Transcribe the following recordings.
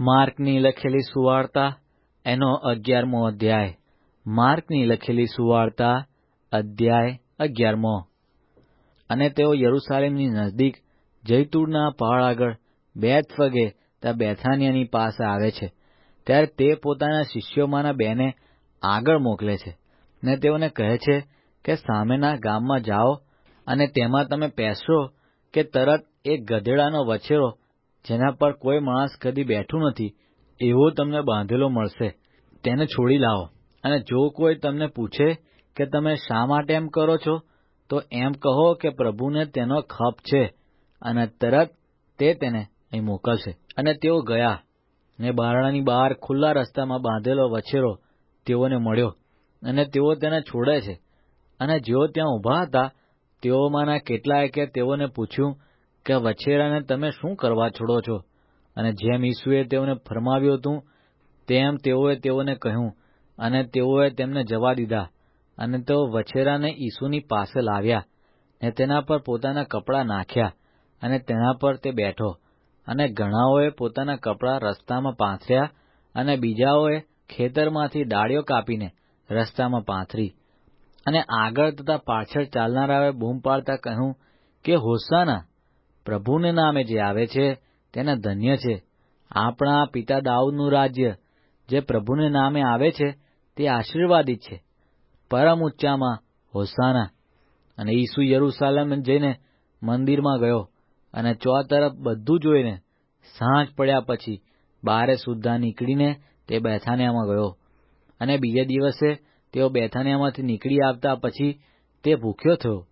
માર્કની લખેલી સુવાર્તા, એનો અગિયારમો અધ્યાય. માર્કની લખેલી સુવાર્તા, અધ્યાય અગિયારમો. અને તેઓ યરૂસાલેમની નજદીક, જૈતુરના પહાડ આગળ બેથફગે ત્યાં બેથાનિયાની પાસે આવે છે. ત્યારે તે પોતાના શિષ્યોમાંના બેને આગળ મોકલે છે. ને તેઓને કહે છે કે, સામેના ગામમાં જાઓ અને તેમાં તમે પહેરશો કે તરત એક ગધેડાનો વછેરો જેના પર કોઈ માણસ કદી બેઠું નથી, એવો તમને બાંધેલો મળશે. તેને છોડી લાવો. અને જો કોઈ તમને પૂછે કે તમે શા માટે એમ કરો છો, તો એમ કહો કે પ્રભુને તેનો ખપ છે અને તરત તે તેને અહીં મોકલશે. અને તેઓ ગયા ને બારણાની બહાર ખુલ્લા રસ્તામાં બાંધેલો વછેરો તેઓને મળ્યો અને તેઓ તેને છોડે છે. અને જેઓ ત્યાં ઊભા હતા, તેઓમાંના કેટલાયકે તેઓને પૂછ્યું કે વછેરાને તમે શું કરવા છોડો છો? અને જેમ ઈસુએ તેઓને ફરમાવ્યું હતું, તેમ તેઓએ તેઓને કહ્યું, અને તેઓએ તેમને જવા દીધા, અને તેઓ વછેરાને ઈસુની પાસે લાવ્યા, ને તેના પર પોતાના કપડાં નાખ્યા, અને તેના પર તે બેઠો, અને ઘણાઓએ પોતાના કપડાં રસ્તામાં પાથર્યા, અને બીજાઓએ ખેતરમાંથી ડાળીઓ કાપીને રસ્તામાં પાથરી, અને આગળ તથા પાછળ ચાલનારાઓએ બૂમ પાડતા કહ્યું કે, હોસાના પ્રભુને નામે જે આવે છે, તેને ધન્ય છે. આપણા પિતા દાઉદનું રાજ્ય જે પ્રભુને નામે આવે છે, તે આશીર્વાદિત છે. પરમ ઉચ્ચામાં હોસાના. અને ઈસુ યરૂશાલેમ જઈને મંદિરમાં ગયો અને ચો તરફ બધું જોઈને સાંજ પડ્યા પછી બારે સુદ્ધા નીકળીને તે બેથાનિયામાં ગયો. અને બીજે દિવસે તેઓ બેથાનિયામાંથી નીકળી આવતા પછી તે ભૂખ્યો થયો.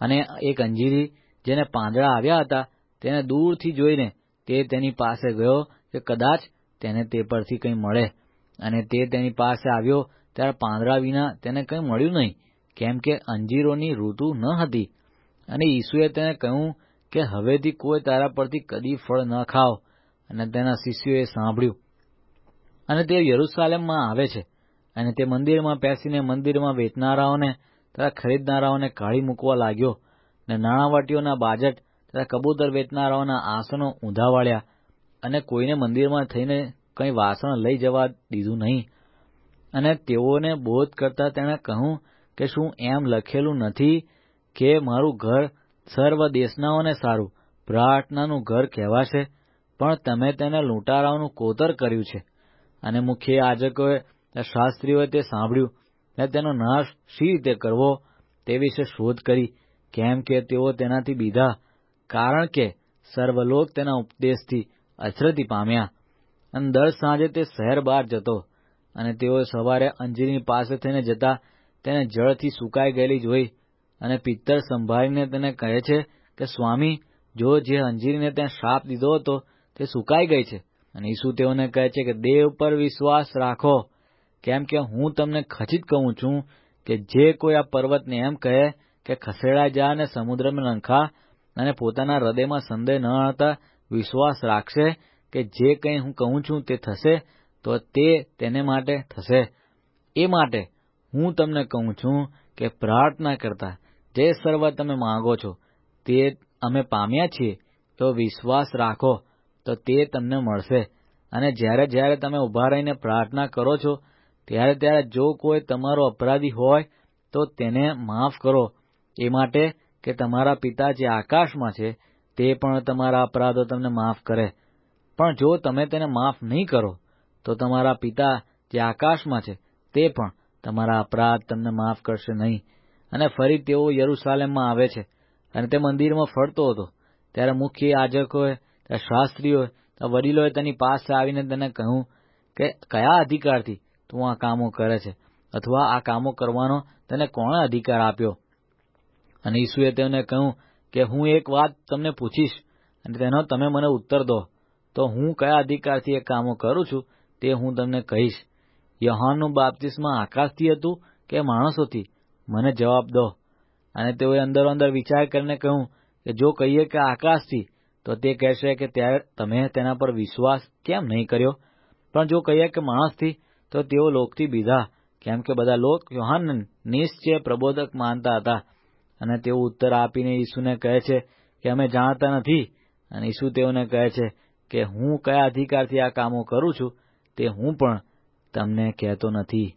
અને એક અંજીરી જેને પાંદડા આવ્યા હતા, તેને દૂરથી જોઈને તે તેની પાસે ગયો કે કદાચ તેને તે પરથી કંઈ મળે. અને તે તેની પાસે આવ્યો ત્યારે પાંદડા વિના તેને કંઈ મળ્યું નહીં, કેમ કે અંજીરોની ઋતુ ન હતી. અને ઈસુએ તેને કહ્યું કે હવેથી કોઈ તારા પરથી કદી ફળ ન ખાઓ. અને તેના શિષ્યોએ સાંભળ્યું. અને તે યરૂસાલેમમાં આવે છે. અને તે મંદિરમાં બેસીને મંદિરમાં વેચનારાઓને તથા ખરીદનારાઓને કાઢી મૂકવા લાગ્યો. ને નાણાવટીઓના બાજટ તથા કબૂતર વેચનારાઓના આસનો ઊંધા વાળ્યા અને કોઈને મંદિરમાં થઈને કંઈ વાસણ લઈ જવા દીધું નહીં. અને તેઓને બોધ કરતા તેણે કહ્યું કે શું એમ લખેલું નથી કે મારું ઘર સર્વ દેશનાઓને સારું, પ્રાર્થનાનું ઘર કહેવાશે, પણ તમે તેને લૂંટારાઓનું કોતર કર્યું છે. અને મુખ્ય યાજકોએ શાસ્ત્રીઓએ તે સાંભળ્યું ને તેનો નાશ શી રીતે કરવો તે વિશે શોધ કરી કેમ કે તેઓ તેનાથી બીધા? કારણ કે સર્વલોક તેના ઉપદેશથી અચરતી પામ્યા. અને દર સાંજે તે શહેર બહાર જતો અને તેઓ સવારે અંજીરની પાસે થઈને જતા તેને જળથી સુકાઈ ગયેલી જોઈ અને પિત્તર સંભાળીને તેને કહે છે કે, સ્વામી, જો જે અંજીરીને ત્યાં શ્રાપ દીધો હતો તે સુકાઈ ગઈ છે. અને ઈસુ તેઓને કહે છે કે, દેવ પર વિશ્વાસ રાખો. કેમ કે હું તમને ખચિત કહું છું કે જે કોઈ આ પર્વતને એમ કહે કે ખસેડા જા અને સમુદ્રમાં નંખા અને પોતાના હૃદયમાં સંદેહ ન હતા વિશ્વાસ રાખશે કે જે કંઈ હું કહું છું તે થશે, તો તે તેને માટે થશે. એ માટે હું તમને કહું છું કે પ્રાર્થના કરતા જે સર્વ તમે માંગો છો તે અમે પામ્યા છીએ, તો વિશ્વાસ રાખો, તો તે તમને મળશે. અને જ્યારે જ્યારે તમે ઊભા રહીને પ્રાર્થના કરો છો, ત્યારે ત્યારે જો કોઈ તમારો અપરાધી હોય, તો તેને માફ કરો. એ માટે કે તમારા પિતા જે આકાશમાં છે, તે પણ તમારા અપરાધો તમને માફ કરે. પણ જો તમે તેને માફ નહીં કરો, તો તમારા પિતા જે આકાશમાં છે, તે પણ તમારા અપરાધ તમને માફ કરશે નહીં. અને ફરી તેઓ યરૂશાલેમમાં આવે છે અને તે મંદિરમાં ફરતો હતો. ત્યારે મુખ્ય યાજકોએ શાસ્ત્રીઓએ વડીલોએ તેની પાસે આવીને તેને કહ્યું કે, કયા અધિકારથી તું આ કામો કરે છે? અથવા આ કામો કરવાનો તને કોણે અધિકાર આપ્યો? અને ઈસુએ તેમને કહ્યું કે હું એક વાત તમને પૂછીશ અને તેનો તમે મને ઉત્તર દો. તો હું કયા અધિકારથી એ કામો કરું છું તે હું તમને કહીશ. યહોનનું બાપ્તિસ્મા આકાશથી હતું કે માણસોથી? મને જવાબ દો. અને તેઓએ અંદરો અંદર વિચાર કરીને કહ્યું કે જો કહીએ કે આકાશથી, તો તે કહેશે કે ત્યારે તમે તેના પર વિશ્વાસ કેમ નહીં કર્યો? પણ જો કહીએ કે માણસથી, તો તેઓ લોકથી બીધા, કેમ કે બધા લોક યોહાનને નિશ્ચય પ્રબોધક માનતા હતા. અને તેઓ ઉત્તર આપીને ઈસુને કહે છે કે અમે જાણતા નથી. અને ઈસુ તેઓને કહે છે કે હું કયા અધિકારથી આ કામો કરું છું તે હું પણ તમને કહેતો નથી.